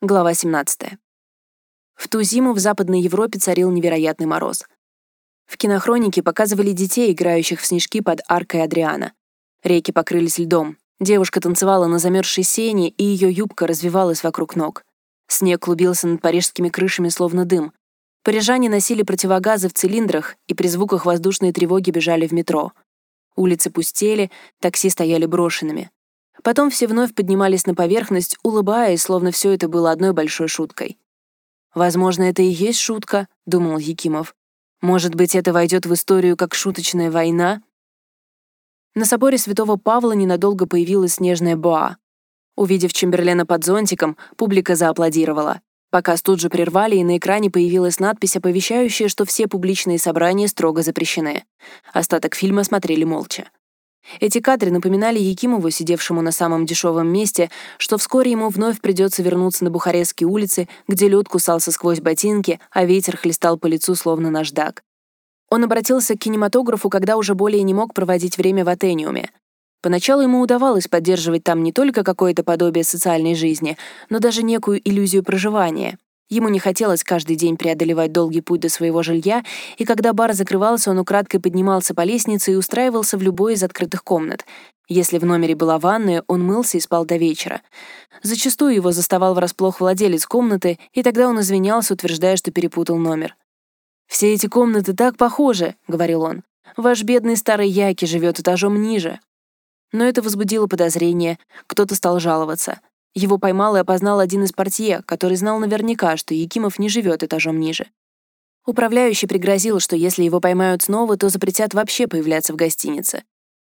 Глава 17. В ту зиму в Западной Европе царил невероятный мороз. В кинохронике показывали детей, играющих в снежки под аркой Адриана. Реки покрылись льдом. Девушка танцевала на замерзшей сене, и ее юбка развивалась вокруг ног. Снег клубился над парижскими крышами, словно дым. Парижане носили противогазы в цилиндрах и при звуках воздушной тревоги бежали в метро. Улицы пустели, такси стояли брошенными. Потом все вновь поднимались на поверхность, улыбаясь, словно все это было одной большой шуткой. «Возможно, это и есть шутка», — думал Якимов. «Может быть, это войдет в историю как шуточная война?» На соборе святого Павла ненадолго появилась снежная боа. Увидев Чемберлена под зонтиком, публика зааплодировала. Показ тут же прервали, и на экране появилась надпись, оповещающая, что все публичные собрания строго запрещены. Остаток фильма смотрели молча. Эти кадры напоминали Якимову, сидевшему на самом дешевом месте, что вскоре ему вновь придется вернуться на Бухарестские улицы, где лед кусался сквозь ботинки, а ветер хлестал по лицу, словно наждак. Он обратился к кинематографу, когда уже более не мог проводить время в Атениуме. Поначалу ему удавалось поддерживать там не только какое-то подобие социальной жизни, но даже некую иллюзию проживания. Ему не хотелось каждый день преодолевать долгий путь до своего жилья, и когда бар закрывался, он украдкой поднимался по лестнице и устраивался в любой из открытых комнат. Если в номере была ванная, он мылся и спал до вечера. Зачастую его заставал врасплох владелец комнаты, и тогда он извинялся, утверждая, что перепутал номер. «Все эти комнаты так похожи», — говорил он. «Ваш бедный старый Яки живет этажом ниже». Но это возбудило подозрение, кто-то стал жаловаться. Его поймал и опознал один из портье, который знал наверняка, что Якимов не живет этажом ниже. Управляющий пригрозил, что если его поймают снова, то запретят вообще появляться в гостинице.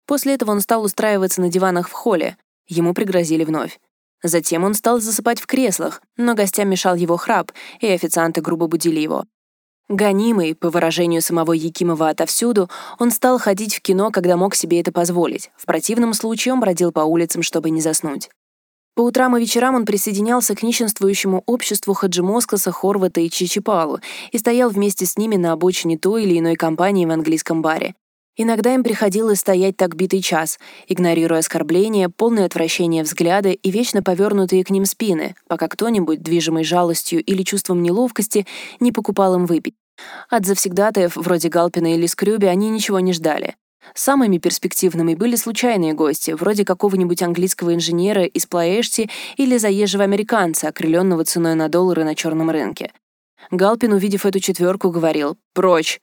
После этого он стал устраиваться на диванах в холле. Ему пригрозили вновь. Затем он стал засыпать в креслах, но гостям мешал его храп, и официанты грубо будили его. Гонимый, по выражению самого Якимова отовсюду, он стал ходить в кино, когда мог себе это позволить. В противном случае он бродил по улицам, чтобы не заснуть. По утрам и вечерам он присоединялся к нищенствующему обществу Хаджимоскаса, Хорвата и Чичипалу и стоял вместе с ними на обочине той или иной компании в английском баре. Иногда им приходилось стоять так битый час, игнорируя оскорбления, полное отвращение взгляды и вечно повернутые к ним спины, пока кто-нибудь, движимый жалостью или чувством неловкости, не покупал им выпить. От завсегдатаев, вроде Галпина или Скрюби, они ничего не ждали. Самыми перспективными были случайные гости, вроде какого-нибудь английского инженера из Плаэшти или заезжего американца, окрыленного ценой на доллары на черном рынке. Галпин, увидев эту четверку, говорил «Прочь!».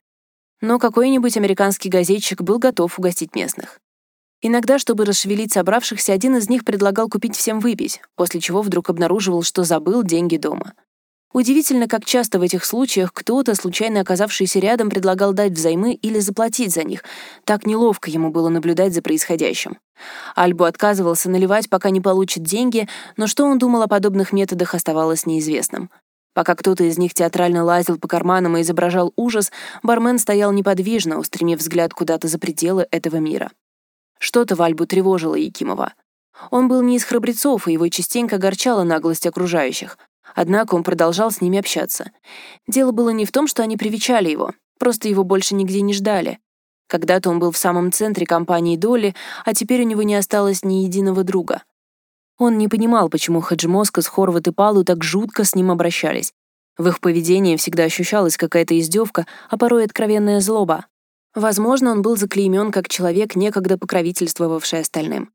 Но какой-нибудь американский газетчик был готов угостить местных. Иногда, чтобы расшевелить собравшихся, один из них предлагал купить всем выпить, после чего вдруг обнаруживал, что забыл деньги дома. Удивительно, как часто в этих случаях кто-то, случайно оказавшийся рядом, предлагал дать взаймы или заплатить за них. Так неловко ему было наблюдать за происходящим. Альбу отказывался наливать, пока не получит деньги, но что он думал о подобных методах, оставалось неизвестным. Пока кто-то из них театрально лазил по карманам и изображал ужас, бармен стоял неподвижно, устремив взгляд куда-то за пределы этого мира. Что-то в Альбу тревожило Якимова. Он был не из храбрецов, и его частенько огорчала наглость окружающих. Однако он продолжал с ними общаться. Дело было не в том, что они привечали его, просто его больше нигде не ждали. Когда-то он был в самом центре компании Доли, а теперь у него не осталось ни единого друга. Он не понимал, почему Хаджимоска, Хорват и Палу так жутко с ним обращались. В их поведении всегда ощущалась какая-то издевка, а порой откровенная злоба. Возможно, он был заклеймен как человек, некогда покровительствовавший остальным.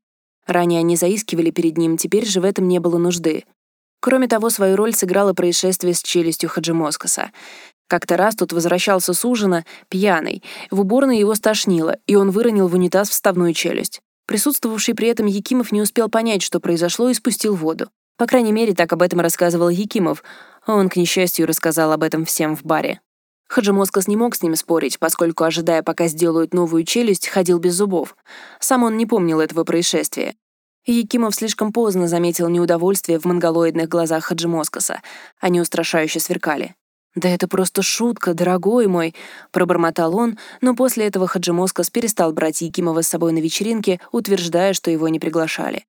Ранее они заискивали перед ним, теперь же в этом не было нужды. Кроме того, свою роль сыграло происшествие с челюстью Хаджимоскаса. Как-то раз тот возвращался с ужина, пьяный. В уборной его стошнило, и он выронил в унитаз вставную челюсть. Присутствовавший при этом Якимов не успел понять, что произошло, и спустил воду. По крайней мере, так об этом рассказывал Якимов, он, к несчастью, рассказал об этом всем в баре. Хаджимоскас не мог с ним спорить, поскольку, ожидая, пока сделают новую челюсть, ходил без зубов. Сам он не помнил этого происшествия. Якимов слишком поздно заметил неудовольствие в монголоидных глазах Хаджимоскаса. Они устрашающе сверкали. «Да это просто шутка, дорогой мой», — пробормотал он, но после этого Хаджимоскас перестал брать Якимова с собой на вечеринке, утверждая, что его не приглашали.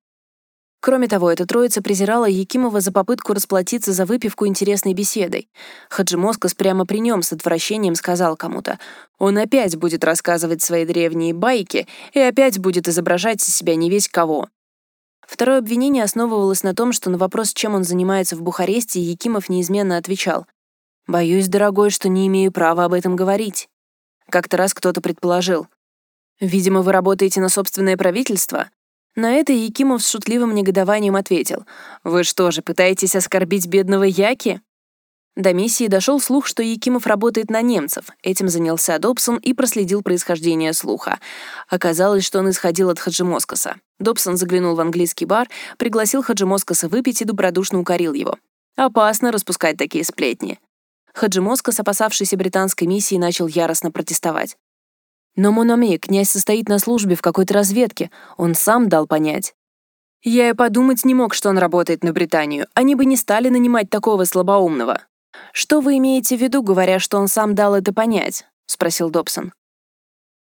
Кроме того, эта троица презирала Якимова за попытку расплатиться за выпивку интересной беседой. Хаджимоскас прямо при нем с отвращением сказал кому-то, «Он опять будет рассказывать свои древние байки и опять будет изображать из себя не весь кого». Второе обвинение основывалось на том, что на вопрос, чем он занимается в Бухаресте, Якимов неизменно отвечал. «Боюсь, дорогой, что не имею права об этом говорить». Как-то раз кто-то предположил. «Видимо, вы работаете на собственное правительство?» На это Якимов с шутливым негодованием ответил. «Вы что же, пытаетесь оскорбить бедного Яки?» До миссии дошел слух, что Якимов работает на немцев. Этим занялся Добсон и проследил происхождение слуха. Оказалось, что он исходил от Хаджимоскаса. Добсон заглянул в английский бар, пригласил Хаджимоскаса выпить и добродушно укорил его. Опасно распускать такие сплетни. Хаджимоскас, опасавшийся британской миссии, начал яростно протестовать. «Но, Мономи, князь состоит на службе в какой-то разведке. Он сам дал понять». «Я и подумать не мог, что он работает на Британию. Они бы не стали нанимать такого слабоумного», «Что вы имеете в виду, говоря, что он сам дал это понять?» — спросил Добсон.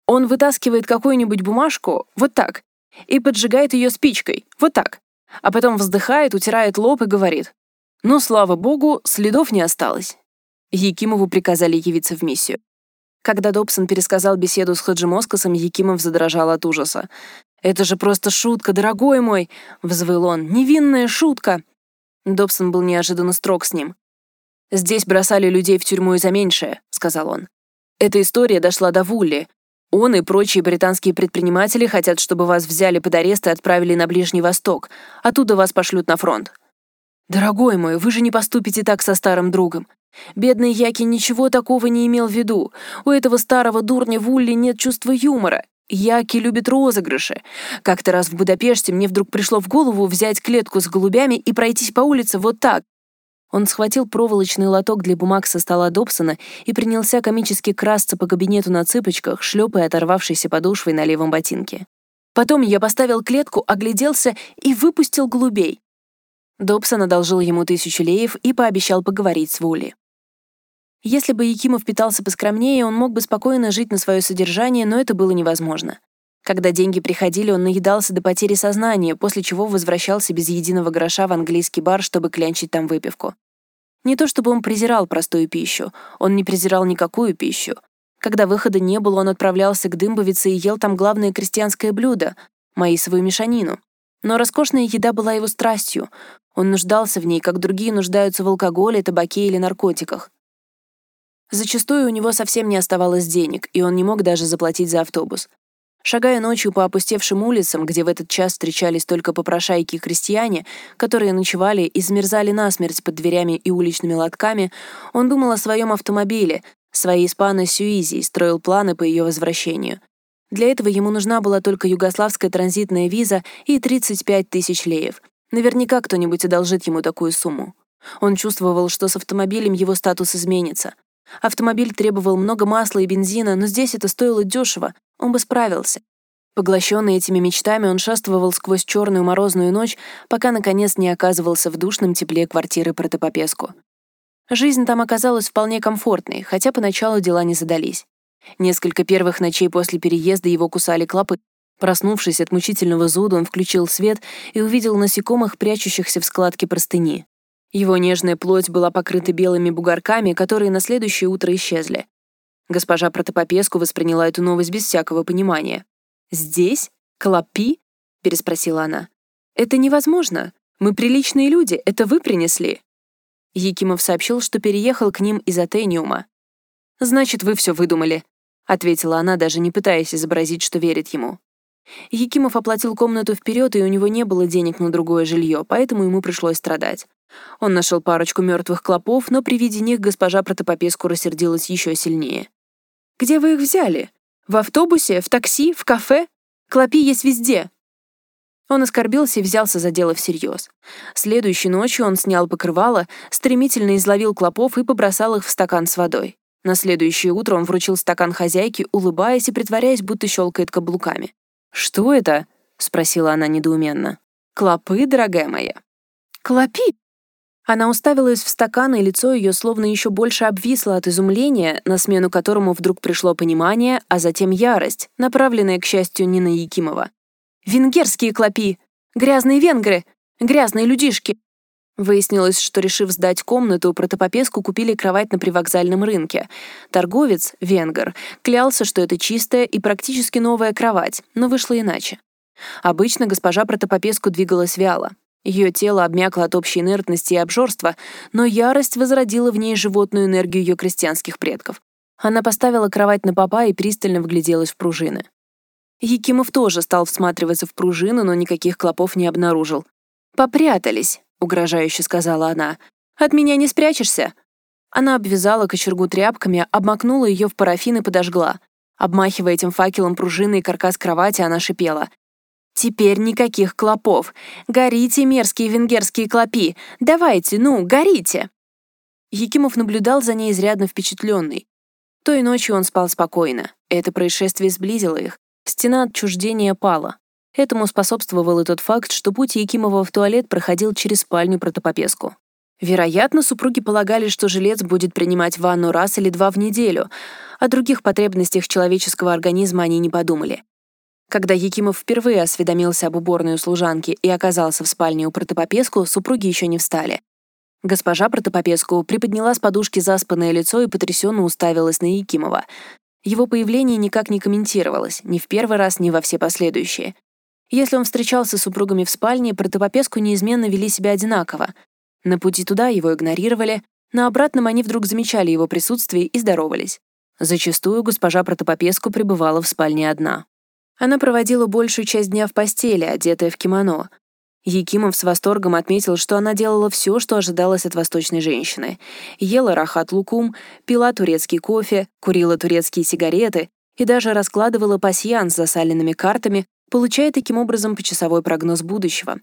«Он вытаскивает какую-нибудь бумажку, вот так, и поджигает ее спичкой, вот так, а потом вздыхает, утирает лоб и говорит, «Ну, слава богу, следов не осталось». Якимову приказали явиться в миссию. Когда Добсон пересказал беседу с Хаджимоскосом, Якимов задрожал от ужаса. «Это же просто шутка, дорогой мой!» — взвыл он. «Невинная шутка!» Добсон был неожиданно строг с ним. «Здесь бросали людей в тюрьму и за меньшее», — сказал он. «Эта история дошла до Вулли. Он и прочие британские предприниматели хотят, чтобы вас взяли под арест и отправили на Ближний Восток. Оттуда вас пошлют на фронт». «Дорогой мой, вы же не поступите так со старым другом. Бедный Яки ничего такого не имел в виду. У этого старого дурня Вулли нет чувства юмора. Яки любит розыгрыши. Как-то раз в Будапеште мне вдруг пришло в голову взять клетку с голубями и пройтись по улице вот так, он схватил проволочный лоток для бумаг со стола Добсона и принялся комически красться по кабинету на цыпочках, шлепая оторвавшейся подошвой на левом ботинке. Потом я поставил клетку, огляделся и выпустил голубей. Добсон одолжил ему тысячу леев и пообещал поговорить с Вули. Если бы Якимов питался поскромнее, он мог бы спокойно жить на свое содержание, но это было невозможно. Когда деньги приходили, он наедался до потери сознания, после чего возвращался без единого гроша в английский бар, чтобы клянчить там выпивку. Не то чтобы он презирал простую пищу, он не презирал никакую пищу. Когда выхода не было, он отправлялся к Дымбовице и ел там главное крестьянское блюдо — маисовую мешанину. Но роскошная еда была его страстью. Он нуждался в ней, как другие нуждаются в алкоголе, табаке или наркотиках. Зачастую у него совсем не оставалось денег, и он не мог даже заплатить за автобус. Шагая ночью по опустевшим улицам, где в этот час встречались только попрошайки и крестьяне, которые ночевали и замерзали насмерть под дверями и уличными лотками, он думал о своем автомобиле, своей испано Сюизи и строил планы по ее возвращению. Для этого ему нужна была только югославская транзитная виза и 35 тысяч леев. Наверняка кто-нибудь одолжит ему такую сумму. Он чувствовал, что с автомобилем его статус изменится. Автомобиль требовал много масла и бензина, но здесь это стоило дешево, он бы справился. Поглощенный этими мечтами, он шествовал сквозь черную морозную ночь, пока, наконец, не оказывался в душном тепле квартиры Протопопеску. Жизнь там оказалась вполне комфортной, хотя поначалу дела не задались. Несколько первых ночей после переезда его кусали клопы. Проснувшись от мучительного зуда, он включил свет и увидел насекомых, прячущихся в складке простыни. Его нежная плоть была покрыта белыми бугорками, которые на следующее утро исчезли. Госпожа Протопопеску восприняла эту новость без всякого понимания. «Здесь? Клопи?» — переспросила она. «Это невозможно. Мы приличные люди, это вы принесли». Якимов сообщил, что переехал к ним из Атениума. «Значит, вы все выдумали», — ответила она, даже не пытаясь изобразить, что верит ему. Якимов оплатил комнату вперед, и у него не было денег на другое жилье, поэтому ему пришлось страдать. Он нашел парочку мертвых клопов, но при виде них госпожа Протопопеску рассердилась еще сильнее. Где вы их взяли? В автобусе? В такси? В кафе? Клопи есть везде». Он оскорбился и взялся за дело всерьез. Следующей ночью он снял покрывало, стремительно изловил клопов и побросал их в стакан с водой. На следующее утро он вручил стакан хозяйке, улыбаясь и притворяясь, будто щелкает каблуками. «Что это?» — спросила она недоуменно. «Клопы, дорогая моя». «Клопи?» Она уставилась в стакан, и лицо ее словно еще больше обвисло от изумления, на смену которому вдруг пришло понимание, а затем ярость, направленная, к счастью, не на Якимова. «Венгерские клопи! Грязные венгры! Грязные людишки!» Выяснилось, что, решив сдать комнату, протопопеску купили кровать на привокзальном рынке. Торговец, венгер, клялся, что это чистая и практически новая кровать, но вышло иначе. Обычно госпожа Протопопеску двигалась вяло. Ее тело обмякло от общей инертности и обжорства, но ярость возродила в ней животную энергию ее крестьянских предков. Она поставила кровать на попа и пристально вгляделась в пружины. Якимов тоже стал всматриваться в пружину, но никаких клопов не обнаружил. «Попрятались», — угрожающе сказала она. «От меня не спрячешься?» Она обвязала кочергу тряпками, обмакнула ее в парафин и подожгла. Обмахивая этим факелом пружины и каркас кровати, она шипела. «Теперь никаких клопов. Горите, мерзкие венгерские клопи! Давайте, ну, горите!» Якимов наблюдал за ней изрядно впечатленный. Той ночью он спал спокойно. Это происшествие сблизило их. Стена отчуждения пала. Этому способствовал и тот факт, что путь Якимова в туалет проходил через спальню протопопеску. Вероятно, супруги полагали, что жилец будет принимать ванну раз или два в неделю. О других потребностях человеческого организма они не подумали. Когда Якимов впервые осведомился об уборной у служанки и оказался в спальне у протопопеску, супруги еще не встали. Госпожа протопопеску приподняла с подушки заспанное лицо и потрясенно уставилась на Якимова. Его появление никак не комментировалось, ни в первый раз, ни во все последующие. Если он встречался с супругами в спальне, протопопеску неизменно вели себя одинаково. На пути туда его игнорировали, на обратном они вдруг замечали его присутствие и здоровались. Зачастую госпожа Протопопеску пребывала в спальне одна. Она проводила большую часть дня в постели, одетая в кимоно. Якимов с восторгом отметил, что она делала все, что ожидалось от восточной женщины. Ела рахат-лукум, пила турецкий кофе, курила турецкие сигареты и даже раскладывала пасьян с засаленными картами, получая таким образом почасовой прогноз будущего.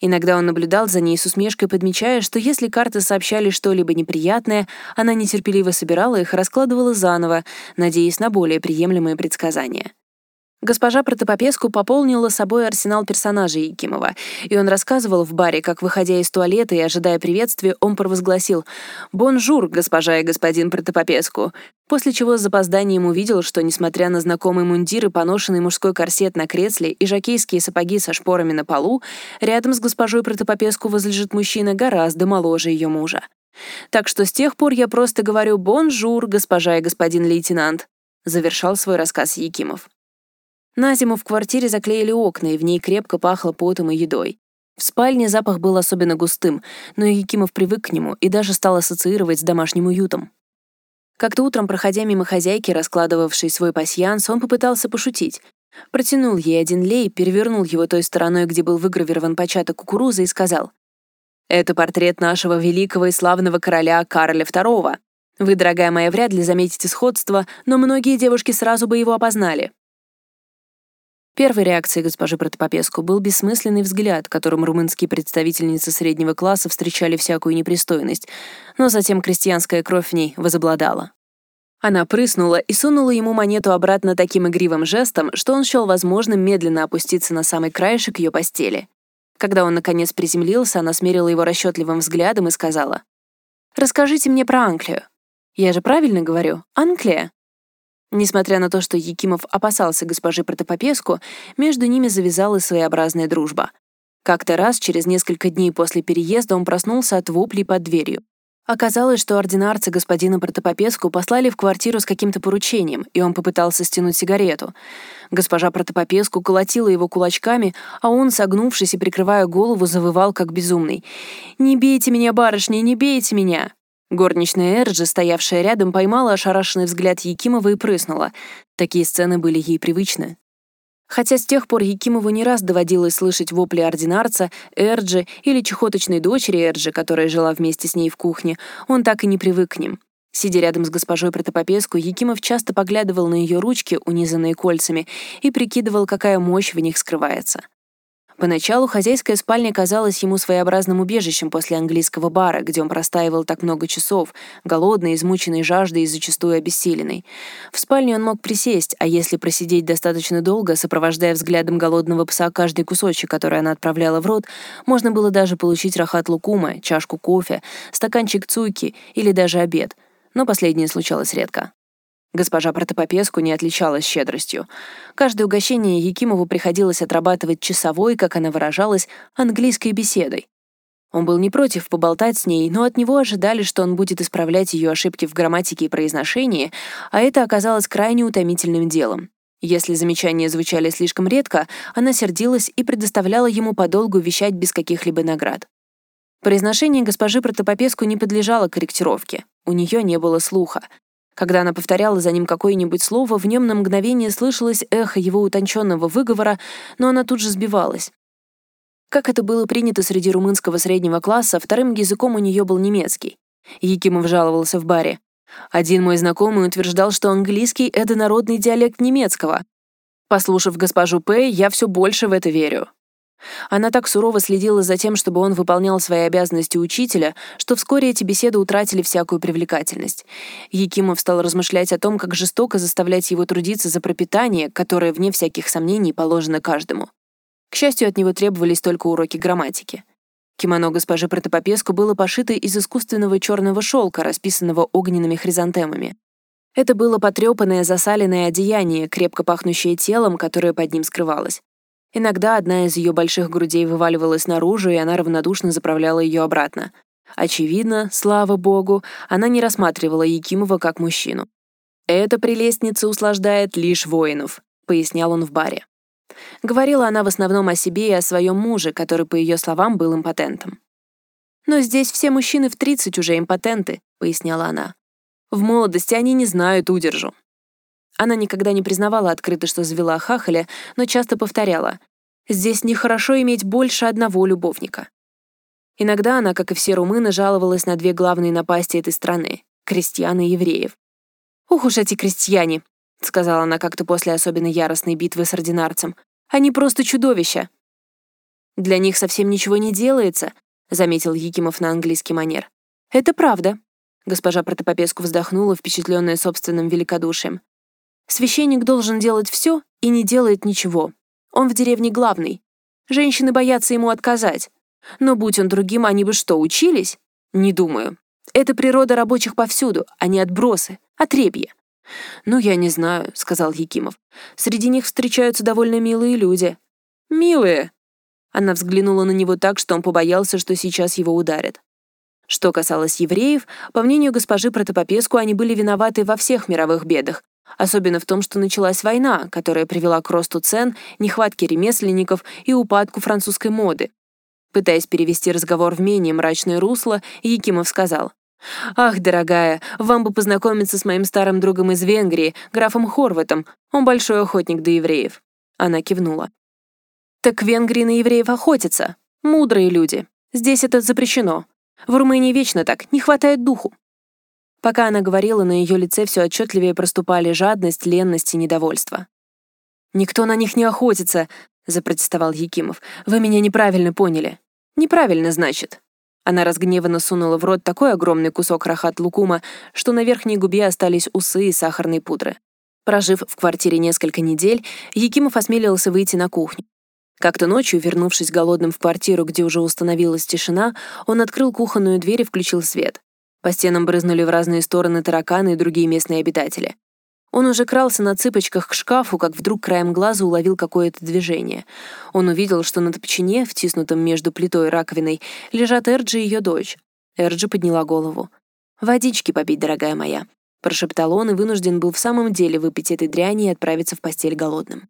Иногда он наблюдал за ней с усмешкой, подмечая, что если карты сообщали что-либо неприятное, она нетерпеливо собирала их и раскладывала заново, надеясь на более приемлемые предсказания. Госпожа Протопопеску пополнила собой арсенал персонажей Якимова, и он рассказывал в баре, как, выходя из туалета и ожидая приветствия, он провозгласил «Bonjour, госпожа и господин Протопопеску», после чего с запозданием увидел, что, несмотря на знакомый мундир и поношенный мужской корсет на кресле и жокейские сапоги со шпорами на полу, рядом с госпожой Протопопеску возлежит мужчина гораздо моложе ее мужа. Так что с тех пор я просто говорю «Bonjour, госпожа и господин лейтенант», завершал свой рассказ Якимов. На зиму в квартире заклеили окна, и в ней крепко пахло потом и едой. В спальне запах был особенно густым, но Якимов привык к нему и даже стал ассоциировать с домашним уютом. Как-то утром, проходя мимо хозяйки, раскладывавшей свой пасьянс, он попытался пошутить. Протянул ей один лей, перевернул его той стороной, где был выгравирован початок кукурузы, и сказал, «Это портрет нашего великого и славного короля Кароля II. Вы, дорогая моя, вряд ли заметите сходство, но многие девушки сразу бы его опознали. Первой реакцией госпожи Протопопеску был бессмысленный взгляд, которым румынские представительницы среднего класса встречали всякую непристойность, но затем крестьянская кровь в ней возобладала. Она прыснула и сунула ему монету обратно таким игривым жестом, что он счел возможным медленно опуститься на самый краешек ее постели. Когда он, наконец, приземлился, она смерила его расчетливым взглядом и сказала, «Расскажите мне про Англию. Я же правильно говорю? Англия?» Несмотря на то, что Якимов опасался госпожи Протопопеску, между ними завязалась своеобразная дружба. Как-то раз, через несколько дней после переезда, он проснулся от воплей под дверью. Оказалось, что ординарцы господина Протопопеску послали в квартиру с каким-то поручением, и он попытался стянуть сигарету. Госпожа Протопопеску колотила его кулачками, а он, согнувшись и прикрывая голову, завывал как безумный. «Не бейте меня, барышня, не бейте меня!» Горничная Эрджи, стоявшая рядом, поймала ошарашенный взгляд Якимова и прыснула. Такие сцены были ей привычны. Хотя с тех пор Якимову не раз доводилось слышать вопли ординарца, Эрджи или чехоточной дочери Эрджи, которая жила вместе с ней в кухне, он так и не привык к ним. Сидя рядом с госпожой Протопопеску, Якимов часто поглядывал на ее ручки, унизанные кольцами, и прикидывал, какая мощь в них скрывается. Поначалу хозяйская спальня казалась ему своеобразным убежищем после английского бара, где он простаивал так много часов, голодный, измученный жаждой и зачастую обессиленный. В спальне он мог присесть, а если просидеть достаточно долго, сопровождая взглядом голодного пса каждый кусочек, который она отправляла в рот, можно было даже получить рахат лукума, чашку кофе, стаканчик цуйки или даже обед. Но последнее случалось редко. Госпожа Протопопеску не отличалась щедростью. Каждое угощение Якимову приходилось отрабатывать часовой, как она выражалась, английской беседой. Он был не против поболтать с ней, но от него ожидали, что он будет исправлять ее ошибки в грамматике и произношении, а это оказалось крайне утомительным делом. Если замечания звучали слишком редко, она сердилась и предоставляла ему подолгу вещать без каких-либо наград. Произношение госпожи Протопопеску не подлежало корректировке. У нее не было слуха. Когда она повторяла за ним какое-нибудь слово, в нем на мгновение слышалось эхо его утонченного выговора, но она тут же сбивалась. Как это было принято среди румынского среднего класса, вторым языком у нее был немецкий. Якимов жаловался в баре. Один мой знакомый утверждал, что английский — это народный диалект немецкого. Послушав госпожу П, я все больше в это верю. Она так сурово следила за тем, чтобы он выполнял свои обязанности учителя, что вскоре эти беседы утратили всякую привлекательность. Якимов стал размышлять о том, как жестоко заставлять его трудиться за пропитание, которое, вне всяких сомнений, положено каждому. К счастью, от него требовались только уроки грамматики. Кимоно госпожи Протопопеску было пошито из искусственного черного шелка, расписанного огненными хризантемами. Это было потрепанное засаленное одеяние, крепко пахнущее телом, которое под ним скрывалось. Иногда одна из ее больших грудей вываливалась наружу, и она равнодушно заправляла ее обратно. Очевидно, слава богу, она не рассматривала Якимова как мужчину. «Эта прелестница услаждает лишь воинов», — пояснял он в баре. Говорила она в основном о себе и о своем муже, который, по ее словам, был импотентом. «Но здесь все мужчины в 30 уже импотенты», — поясняла она. «В молодости они не знают удержу». Она никогда не признавала открыто, что завела хахаля, но часто повторяла «Здесь нехорошо иметь больше одного любовника». Иногда она, как и все румыны, жаловалась на две главные напасти этой страны — крестьян и евреев. «Ух уж эти крестьяне!» — сказала она как-то после особенно яростной битвы с ординарцем. «Они просто чудовища!» «Для них совсем ничего не делается», — заметил Якимов на английский манер. «Это правда», — госпожа Протопопеску вздохнула, впечатленная собственным великодушием. «Священник должен делать все и не делает ничего. Он в деревне главный. Женщины боятся ему отказать. Но будь он другим, они бы что, учились? Не думаю. Это природа рабочих повсюду, а не отбросы, отребье. «Ну, я не знаю», — сказал Якимов. «Среди них встречаются довольно милые люди». «Милые?» Она взглянула на него так, что он побоялся, что сейчас его ударят. Что касалось евреев, по мнению госпожи Протопопеску, они были виноваты во всех мировых бедах, особенно в том, что началась война, которая привела к росту цен, нехватке ремесленников и упадку французской моды. Пытаясь перевести разговор в менее мрачное русло, Якимов сказал, «Ах, дорогая, вам бы познакомиться с моим старым другом из Венгрии, графом Хорватом. Он большой охотник до евреев». Она кивнула. «Так в Венгрии на евреев охотятся. Мудрые люди. Здесь это запрещено. В Румынии вечно так, не хватает духу». Пока она говорила, на ее лице все отчетливее проступали жадность, ленность и недовольство. «Никто на них не охотится», — запротестовал Якимов. «Вы меня неправильно поняли». «Неправильно, значит. Она разгневанно сунула в рот такой огромный кусок рахат-лукума, что на верхней губе остались усы и сахарной пудры. Прожив в квартире несколько недель, Якимов осмелился выйти на кухню. Как-то ночью, вернувшись голодным в квартиру, где уже установилась тишина, он открыл кухонную дверь и включил свет. По стенам брызнули в разные стороны тараканы и другие местные обитатели. Он уже крался на цыпочках к шкафу, как вдруг краем глаза уловил какое-то движение. Он увидел, что на топчине, втиснутом между плитой и раковиной, лежат Эрджи и ее дочь. Эрджи подняла голову. «Водички попить, дорогая моя», — прошептал он и вынужден был в самом деле выпить этой дряни и отправиться в постель голодным.